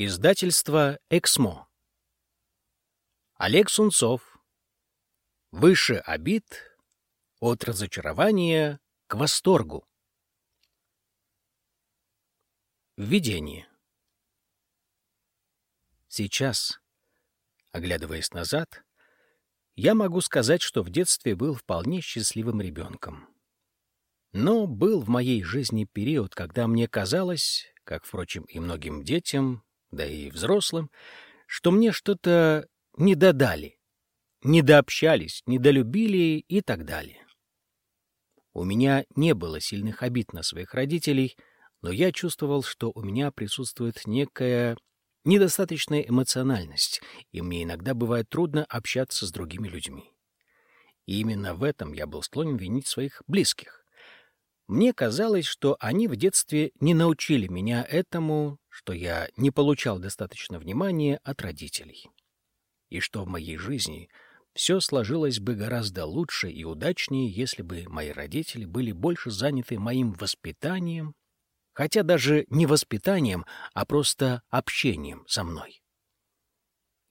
Издательство «Эксмо». Олег Сунцов. Выше обид от разочарования к восторгу. Введение. Сейчас, оглядываясь назад, я могу сказать, что в детстве был вполне счастливым ребенком. Но был в моей жизни период, когда мне казалось, как, впрочем, и многим детям, да и взрослым, что мне что-то не додали, недообщались, недолюбили и так далее. У меня не было сильных обид на своих родителей, но я чувствовал, что у меня присутствует некая недостаточная эмоциональность, и мне иногда бывает трудно общаться с другими людьми. И именно в этом я был склонен винить своих близких. Мне казалось, что они в детстве не научили меня этому, что я не получал достаточно внимания от родителей. И что в моей жизни все сложилось бы гораздо лучше и удачнее, если бы мои родители были больше заняты моим воспитанием хотя даже не воспитанием, а просто общением со мной.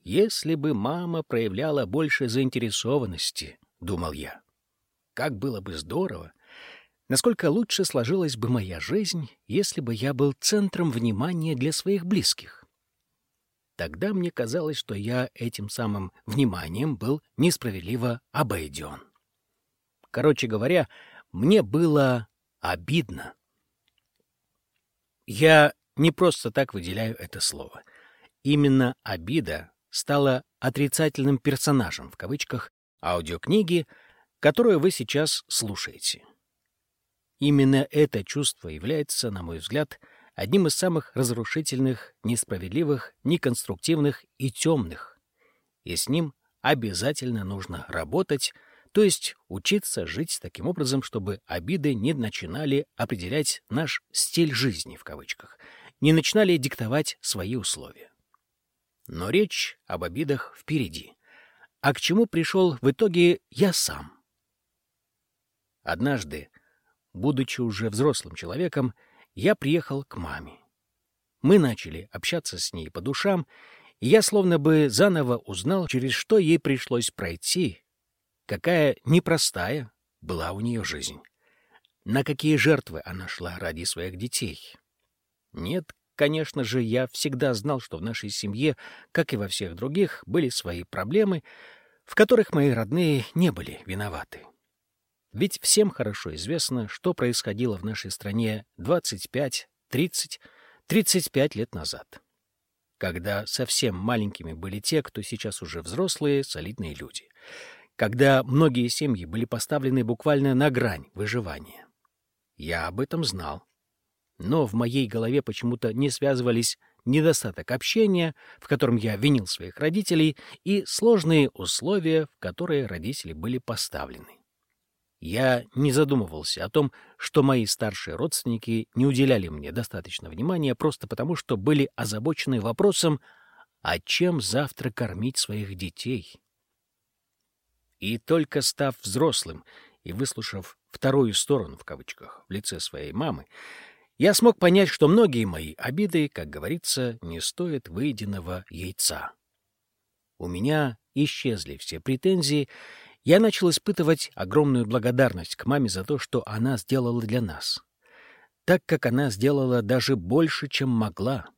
«Если бы мама проявляла больше заинтересованности», — думал я, — «как было бы здорово, насколько лучше сложилась бы моя жизнь, если бы я был центром внимания для своих близких». Тогда мне казалось, что я этим самым вниманием был несправедливо обойден. Короче говоря, мне было обидно. Я не просто так выделяю это слово. Именно обида стала отрицательным персонажем, в кавычках, аудиокниги, которую вы сейчас слушаете. Именно это чувство является, на мой взгляд, одним из самых разрушительных, несправедливых, неконструктивных и темных. И с ним обязательно нужно работать, то есть учиться жить таким образом, чтобы обиды не начинали определять наш «стиль жизни» в кавычках, не начинали диктовать свои условия. Но речь об обидах впереди. А к чему пришел в итоге я сам? Однажды, будучи уже взрослым человеком, я приехал к маме. Мы начали общаться с ней по душам, и я словно бы заново узнал, через что ей пришлось пройти, Какая непростая была у нее жизнь. На какие жертвы она шла ради своих детей. Нет, конечно же, я всегда знал, что в нашей семье, как и во всех других, были свои проблемы, в которых мои родные не были виноваты. Ведь всем хорошо известно, что происходило в нашей стране 25, 30, 35 лет назад, когда совсем маленькими были те, кто сейчас уже взрослые, солидные люди — когда многие семьи были поставлены буквально на грань выживания. Я об этом знал. Но в моей голове почему-то не связывались недостаток общения, в котором я винил своих родителей, и сложные условия, в которые родители были поставлены. Я не задумывался о том, что мои старшие родственники не уделяли мне достаточно внимания просто потому, что были озабочены вопросом, а чем завтра кормить своих детей. И только став взрослым и выслушав «вторую сторону» в кавычках в лице своей мамы, я смог понять, что многие мои обиды, как говорится, не стоят выеденного яйца. У меня исчезли все претензии, я начал испытывать огромную благодарность к маме за то, что она сделала для нас, так как она сделала даже больше, чем могла.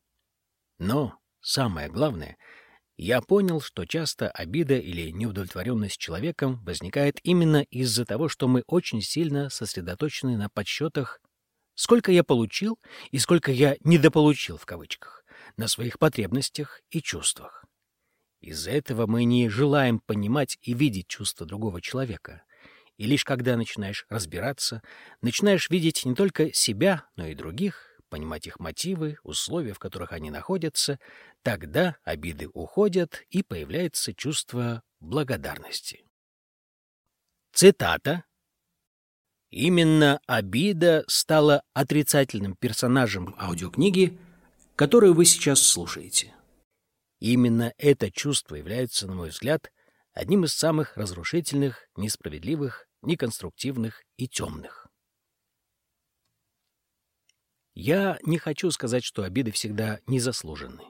Но, самое главное — я понял, что часто обида или неудовлетворенность человеком возникает именно из-за того, что мы очень сильно сосредоточены на подсчетах, сколько я получил и сколько я недополучил в кавычках, на своих потребностях и чувствах. Из-за этого мы не желаем понимать и видеть чувства другого человека. И лишь когда начинаешь разбираться, начинаешь видеть не только себя, но и других, понимать их мотивы, условия, в которых они находятся, тогда обиды уходят и появляется чувство благодарности. Цитата. Именно обида стала отрицательным персонажем аудиокниги, которую вы сейчас слушаете. Именно это чувство является, на мой взгляд, одним из самых разрушительных, несправедливых, неконструктивных и темных. Я не хочу сказать, что обиды всегда незаслуженны.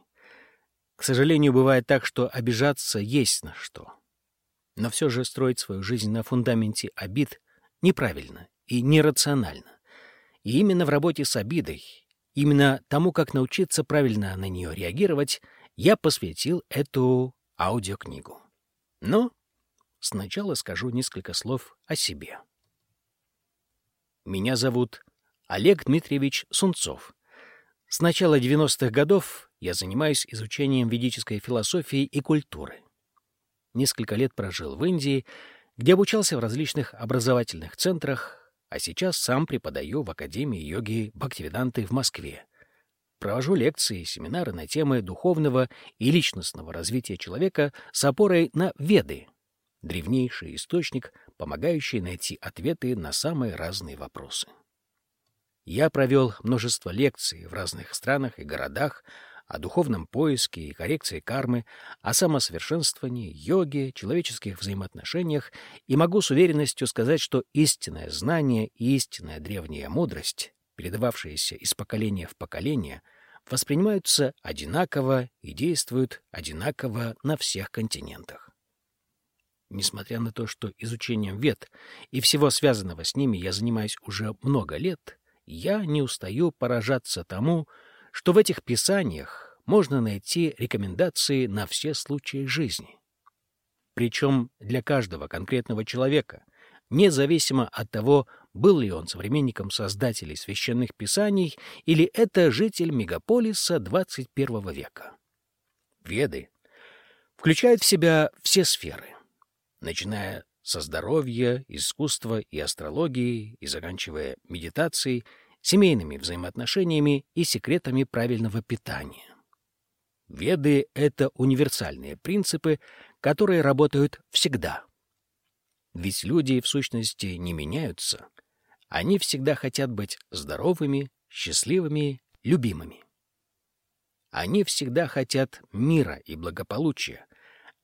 К сожалению, бывает так, что обижаться есть на что. Но все же строить свою жизнь на фундаменте обид неправильно и нерационально. И именно в работе с обидой, именно тому, как научиться правильно на нее реагировать, я посвятил эту аудиокнигу. Но сначала скажу несколько слов о себе. Меня зовут Олег Дмитриевич Сунцов. С начала 90-х годов я занимаюсь изучением ведической философии и культуры. Несколько лет прожил в Индии, где обучался в различных образовательных центрах, а сейчас сам преподаю в Академии йоги Бхактивиданты в Москве. Провожу лекции и семинары на темы духовного и личностного развития человека с опорой на Веды, древнейший источник, помогающий найти ответы на самые разные вопросы. Я провел множество лекций в разных странах и городах о духовном поиске и коррекции кармы, о самосовершенствовании, йоге, человеческих взаимоотношениях и могу с уверенностью сказать, что истинное знание и истинная древняя мудрость, передававшиеся из поколения в поколение, воспринимаются одинаково и действуют одинаково на всех континентах. Несмотря на то, что изучением вет и всего связанного с ними я занимаюсь уже много лет, я не устаю поражаться тому, что в этих писаниях можно найти рекомендации на все случаи жизни. Причем для каждого конкретного человека, независимо от того, был ли он современником создателей священных писаний или это житель мегаполиса 21 века. Веды включают в себя все сферы, начиная со здоровья, искусства и астрологии и заканчивая медитацией, семейными взаимоотношениями и секретами правильного питания. Веды — это универсальные принципы, которые работают всегда. Ведь люди, в сущности, не меняются. Они всегда хотят быть здоровыми, счастливыми, любимыми. Они всегда хотят мира и благополучия,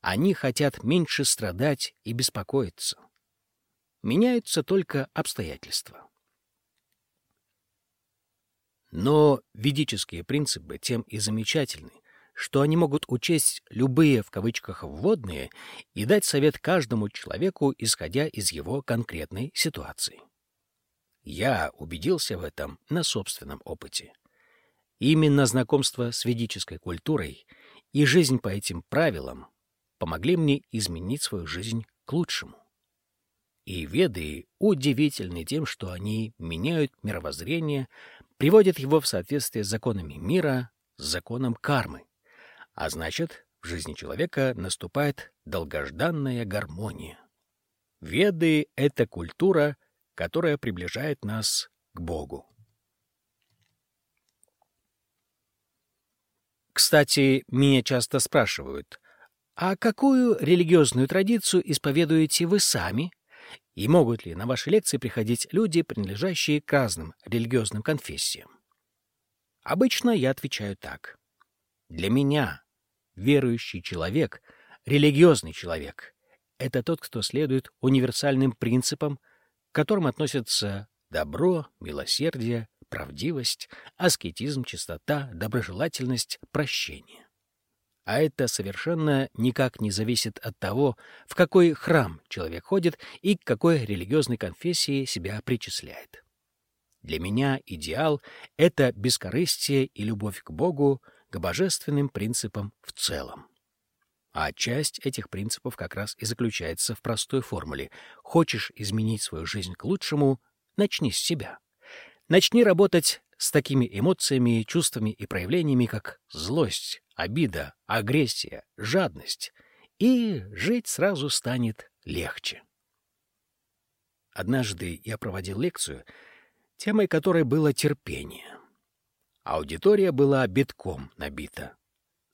они хотят меньше страдать и беспокоиться. Меняются только обстоятельства. Но ведические принципы тем и замечательны, что они могут учесть любые, в кавычках, вводные и дать совет каждому человеку, исходя из его конкретной ситуации. Я убедился в этом на собственном опыте. Именно знакомство с ведической культурой и жизнь по этим правилам помогли мне изменить свою жизнь к лучшему. И веды удивительны тем, что они меняют мировоззрение, приводят его в соответствие с законами мира, с законом кармы. А значит, в жизни человека наступает долгожданная гармония. Веды — это культура, которая приближает нас к Богу. Кстати, меня часто спрашивают, а какую религиозную традицию исповедуете вы сами? И могут ли на ваши лекции приходить люди, принадлежащие к разным религиозным конфессиям? Обычно я отвечаю так. Для меня верующий человек, религиозный человек — это тот, кто следует универсальным принципам, которым относятся добро, милосердие, правдивость, аскетизм, чистота, доброжелательность, прощение. А это совершенно никак не зависит от того, в какой храм человек ходит и к какой религиозной конфессии себя причисляет. Для меня идеал — это бескорыстие и любовь к Богу, к божественным принципам в целом. А часть этих принципов как раз и заключается в простой формуле. Хочешь изменить свою жизнь к лучшему — начни с себя. Начни работать с такими эмоциями, чувствами и проявлениями, как злость, обида, агрессия, жадность, и жить сразу станет легче. Однажды я проводил лекцию, темой которой было терпение. Аудитория была битком набита.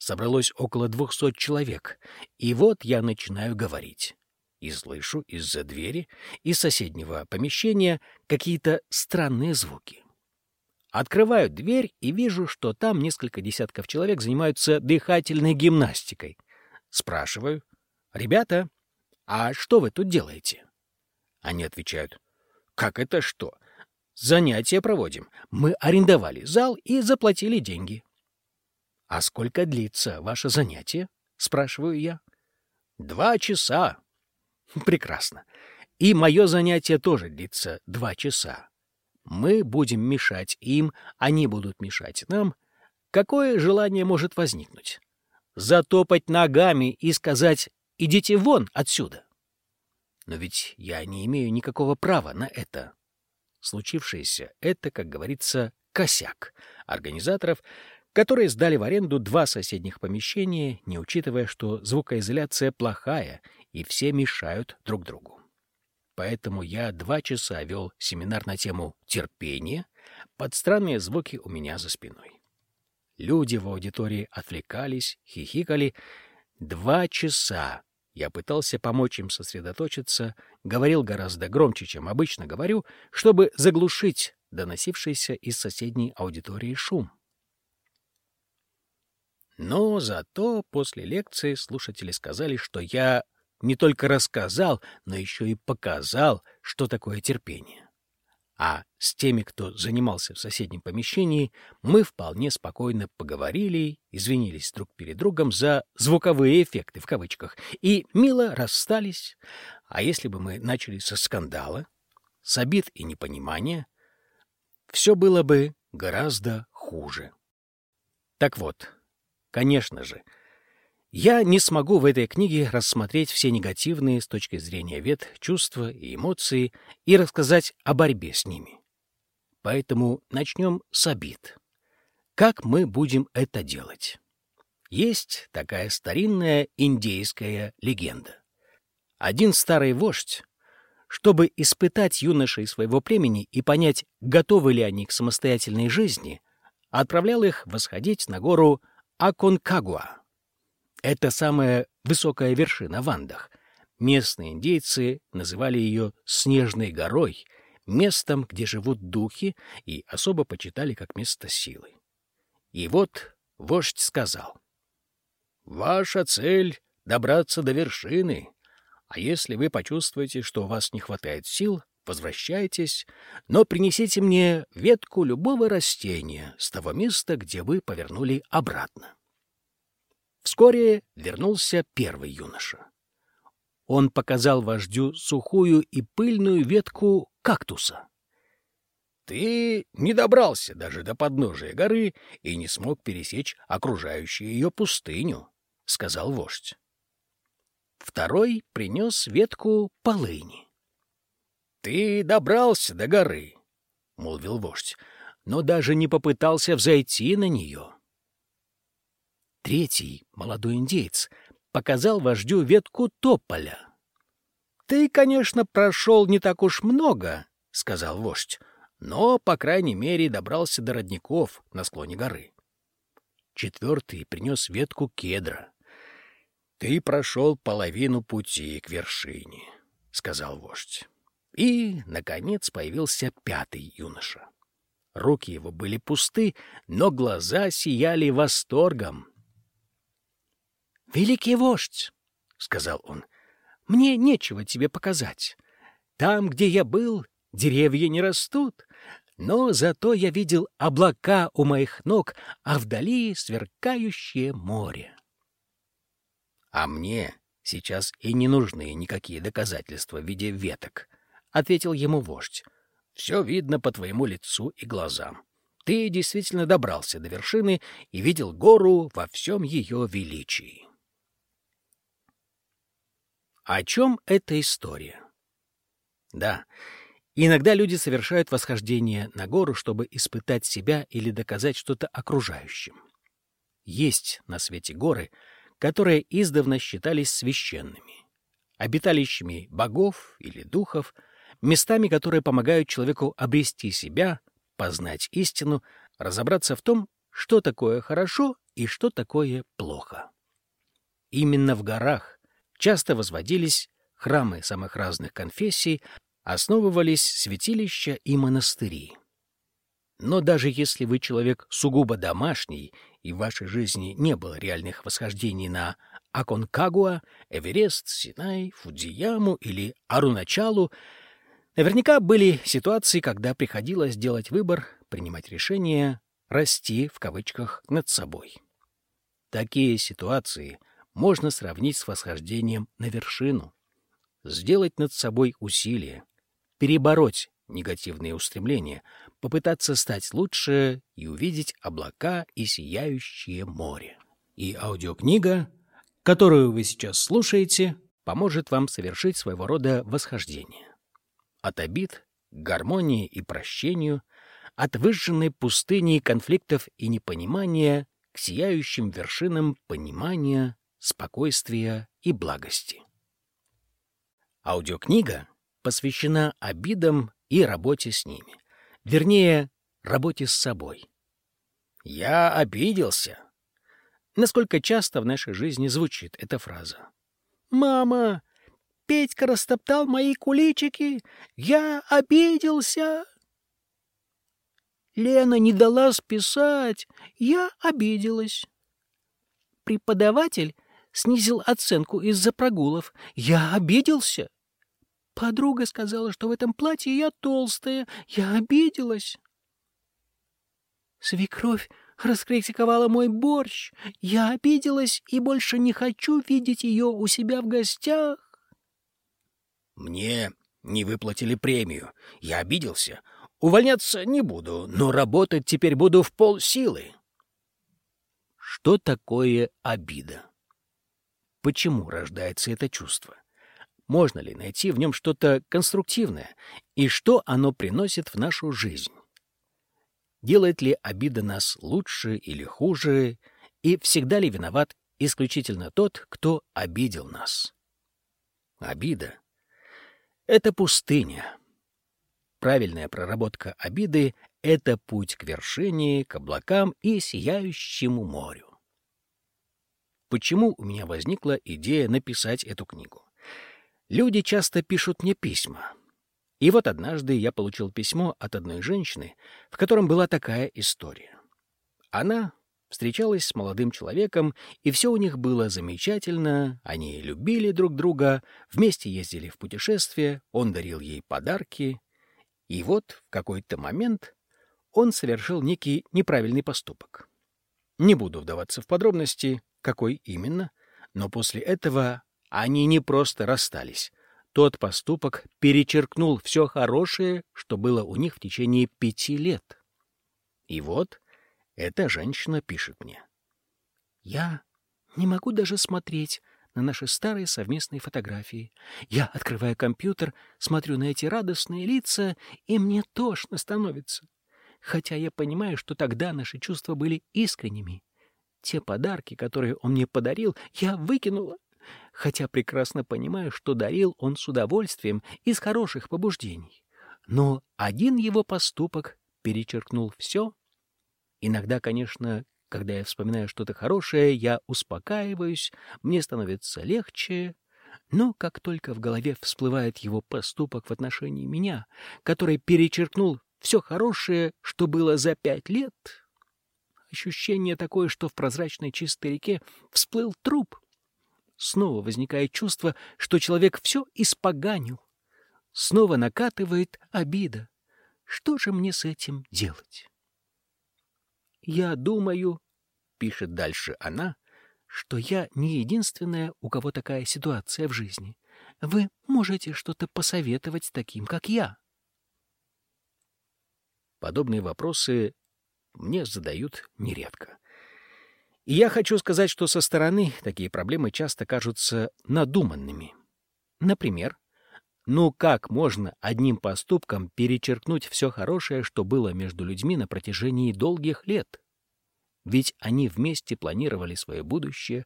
Собралось около двухсот человек, и вот я начинаю говорить. И слышу из-за двери, из соседнего помещения какие-то странные звуки. Открываю дверь и вижу, что там несколько десятков человек занимаются дыхательной гимнастикой. Спрашиваю, «Ребята, а что вы тут делаете?» Они отвечают, «Как это что? Занятия проводим. Мы арендовали зал и заплатили деньги». «А сколько длится ваше занятие?» — спрашиваю я. «Два часа». «Прекрасно. И мое занятие тоже длится два часа. Мы будем мешать им, они будут мешать нам. Какое желание может возникнуть? Затопать ногами и сказать «идите вон отсюда». Но ведь я не имею никакого права на это. Случившееся — это, как говорится, косяк организаторов, которые сдали в аренду два соседних помещения, не учитывая, что звукоизоляция плохая, и все мешают друг другу. Поэтому я два часа вел семинар на тему терпения под странные звуки у меня за спиной. Люди в аудитории отвлекались, хихикали. Два часа я пытался помочь им сосредоточиться, говорил гораздо громче, чем обычно говорю, чтобы заглушить доносившийся из соседней аудитории шум. Но зато после лекции слушатели сказали, что я не только рассказал, но еще и показал, что такое терпение. А с теми, кто занимался в соседнем помещении, мы вполне спокойно поговорили, извинились друг перед другом за «звуковые эффекты» в кавычках и мило расстались. А если бы мы начали со скандала, с обид и непонимания, все было бы гораздо хуже. Так вот, конечно же, я не смогу в этой книге рассмотреть все негативные с точки зрения вет чувства и эмоции и рассказать о борьбе с ними. Поэтому начнем с обид. Как мы будем это делать? Есть такая старинная индейская легенда. Один старый вождь, чтобы испытать юношей своего племени и понять, готовы ли они к самостоятельной жизни, отправлял их восходить на гору Аконкагуа это самая высокая вершина в Андах. Местные индейцы называли ее «снежной горой», местом, где живут духи, и особо почитали как место силы. И вот вождь сказал, «Ваша цель — добраться до вершины, а если вы почувствуете, что у вас не хватает сил, возвращайтесь, но принесите мне ветку любого растения с того места, где вы повернули обратно». Вскоре вернулся первый юноша. Он показал вождю сухую и пыльную ветку кактуса. «Ты не добрался даже до подножия горы и не смог пересечь окружающую ее пустыню», — сказал вождь. Второй принес ветку полыни. «Ты добрался до горы», — молвил вождь, но даже не попытался взойти на нее. Третий, молодой индейец, показал вождю ветку тополя. — Ты, конечно, прошел не так уж много, — сказал вождь, — но, по крайней мере, добрался до родников на склоне горы. Четвертый принес ветку кедра. — Ты прошел половину пути к вершине, — сказал вождь. И, наконец, появился пятый юноша. Руки его были пусты, но глаза сияли восторгом. «Великий вождь!» — сказал он. «Мне нечего тебе показать. Там, где я был, деревья не растут, но зато я видел облака у моих ног, а вдали сверкающее море». «А мне сейчас и не нужны никакие доказательства в виде веток», — ответил ему вождь. «Все видно по твоему лицу и глазам. Ты действительно добрался до вершины и видел гору во всем ее величии». О чем эта история? Да, иногда люди совершают восхождение на гору, чтобы испытать себя или доказать что-то окружающим. Есть на свете горы, которые издавна считались священными, обиталищами богов или духов, местами, которые помогают человеку обрести себя, познать истину, разобраться в том, что такое хорошо и что такое плохо. Именно в горах часто возводились храмы самых разных конфессий, основывались святилища и монастыри. Но даже если вы человек сугубо домашний, и в вашей жизни не было реальных восхождений на Аконкагуа, Эверест, Синай, Фудзияму или Аруначалу, наверняка были ситуации, когда приходилось делать выбор, принимать решение, расти, в кавычках, над собой. Такие ситуации можно сравнить с восхождением на вершину. Сделать над собой усилие, перебороть негативные устремления, попытаться стать лучше и увидеть облака и сияющее море. И аудиокнига, которую вы сейчас слушаете, поможет вам совершить своего рода восхождение. От обид гармонии и прощению, от выжженной пустыни конфликтов и непонимания к сияющим вершинам понимания, спокойствия и благости. Аудиокнига посвящена обидам и работе с ними. Вернее, работе с собой. «Я обиделся». Насколько часто в нашей жизни звучит эта фраза? «Мама, Петька растоптал мои куличики, я обиделся». Лена не дала списать, я обиделась. Преподаватель снизил оценку из-за прогулов, я обиделся. Подруга сказала, что в этом платье я толстая. Я обиделась. Свекровь раскритиковала мой борщ. Я обиделась и больше не хочу видеть ее у себя в гостях. Мне не выплатили премию. Я обиделся. Увольняться не буду, но работать теперь буду в полсилы. Что такое обида? Почему рождается это чувство? Можно ли найти в нем что-то конструктивное? И что оно приносит в нашу жизнь? Делает ли обида нас лучше или хуже? И всегда ли виноват исключительно тот, кто обидел нас? Обида — это пустыня. Правильная проработка обиды — это путь к вершине, к облакам и сияющему морю. Почему у меня возникла идея написать эту книгу? Люди часто пишут мне письма. И вот однажды я получил письмо от одной женщины, в котором была такая история. Она встречалась с молодым человеком, и все у них было замечательно, они любили друг друга, вместе ездили в путешествия, он дарил ей подарки. И вот в какой-то момент он совершил некий неправильный поступок. Не буду вдаваться в подробности, какой именно, но после этого они не просто расстались. Тот поступок перечеркнул все хорошее, что было у них в течение пяти лет. И вот эта женщина пишет мне. «Я не могу даже смотреть на наши старые совместные фотографии. Я открываю компьютер, смотрю на эти радостные лица, и мне тошно становится. Хотя я понимаю, что тогда наши чувства были искренними. Те подарки, которые он мне подарил, я выкинула хотя прекрасно понимаю, что дарил он с удовольствием из хороших побуждений. Но один его поступок перечеркнул все. Иногда, конечно, когда я вспоминаю что-то хорошее, я успокаиваюсь, мне становится легче, но как только в голове всплывает его поступок в отношении меня, который перечеркнул все хорошее, что было за пять лет, ощущение такое, что в прозрачной чистой реке всплыл труп, Снова возникает чувство, что человек все испоганил. Снова накатывает обида. Что же мне с этим делать? «Я думаю», — пишет дальше она, — «что я не единственная, у кого такая ситуация в жизни. Вы можете что-то посоветовать таким, как я». Подобные вопросы мне задают нередко. И я хочу сказать, что со стороны такие проблемы часто кажутся надуманными. Например, ну как можно одним поступком перечеркнуть все хорошее, что было между людьми на протяжении долгих лет? Ведь они вместе планировали свое будущее.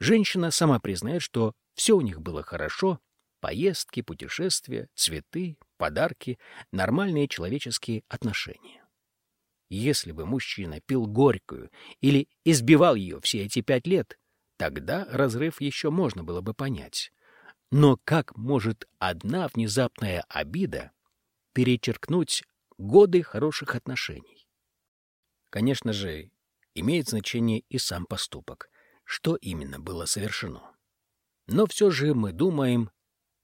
Женщина сама признает, что все у них было хорошо. Поездки, путешествия, цветы, подарки, нормальные человеческие отношения. Если бы мужчина пил горькую или избивал ее все эти пять лет, тогда разрыв еще можно было бы понять. Но как может одна внезапная обида перечеркнуть годы хороших отношений? Конечно же, имеет значение и сам поступок, что именно было совершено. Но все же мы думаем,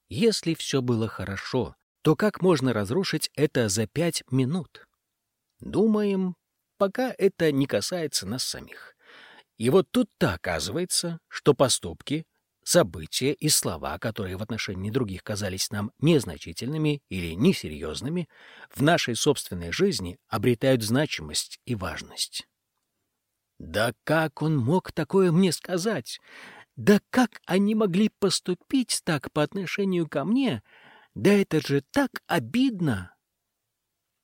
если все было хорошо, то как можно разрушить это за пять минут? Думаем, пока это не касается нас самих. И вот тут-то оказывается, что поступки, события и слова, которые в отношении других казались нам незначительными или несерьезными, в нашей собственной жизни обретают значимость и важность. Да как он мог такое мне сказать? Да как они могли поступить так по отношению ко мне? Да это же так обидно!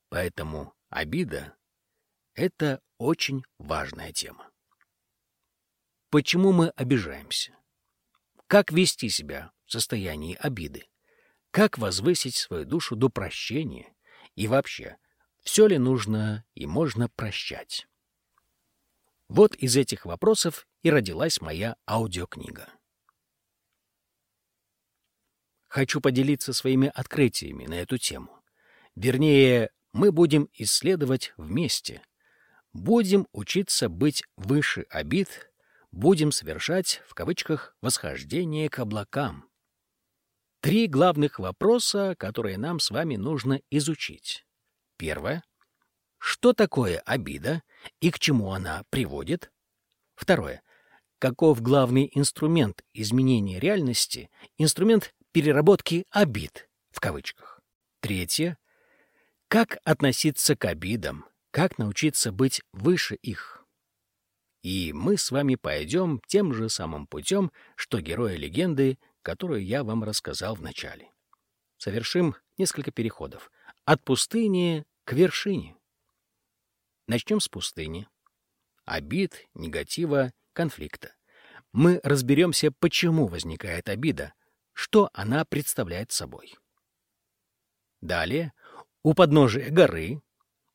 Поэтому обида — это очень важная тема. Почему мы обижаемся? Как вести себя в состоянии обиды? Как возвысить свою душу до прощения? И вообще, все ли нужно и можно прощать? Вот из этих вопросов и родилась моя аудиокнига. Хочу поделиться своими открытиями на эту тему. Вернее, мы будем исследовать вместе. Будем учиться быть выше обид, будем совершать, в кавычках, восхождение к облакам. Три главных вопроса, которые нам с вами нужно изучить. Первое. Что такое обида и к чему она приводит? Второе. Каков главный инструмент изменения реальности, инструмент переработки обид, в кавычках? Третье. Как относиться к обидам, как научиться быть выше их? И мы с вами пойдем тем же самым путем, что герои легенды, которую я вам рассказал в начале. Совершим несколько переходов. От пустыни к вершине. Начнем с пустыни. Обид, негатива, конфликта. Мы разберемся, почему возникает обида, что она представляет собой. Далее, у подножия горы,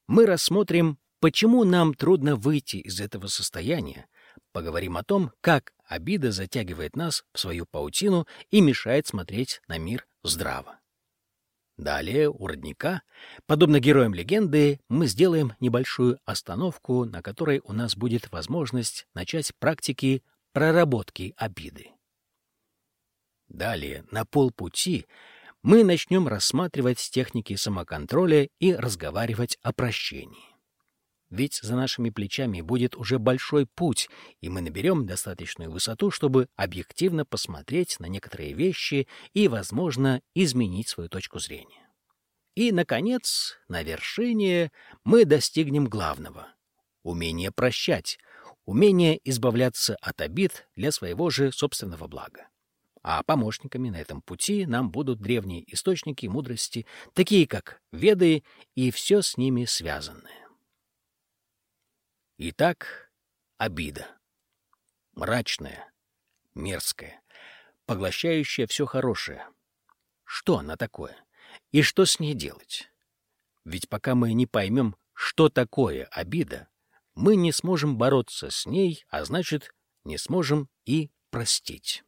мы рассмотрим, почему нам трудно выйти из этого состояния, поговорим о том, как обида затягивает нас в свою паутину и мешает смотреть на мир здраво. Далее, у родника, подобно героям легенды, мы сделаем небольшую остановку, на которой у нас будет возможность начать практики проработки обиды. Далее, на полпути, мы начнем рассматривать техники самоконтроля и разговаривать о прощении. Ведь за нашими плечами будет уже большой путь, и мы наберем достаточную высоту, чтобы объективно посмотреть на некоторые вещи и, возможно, изменить свою точку зрения. И, наконец, на вершине мы достигнем главного — умение прощать, умение избавляться от обид для своего же собственного блага. А помощниками на этом пути нам будут древние источники мудрости, такие как Веды и все с ними связанное. Итак, обида. Мрачная, мерзкая, поглощающая все хорошее. Что она такое? И что с ней делать? Ведь пока мы не поймем, что такое обида, мы не сможем бороться с ней, а значит, не сможем и простить.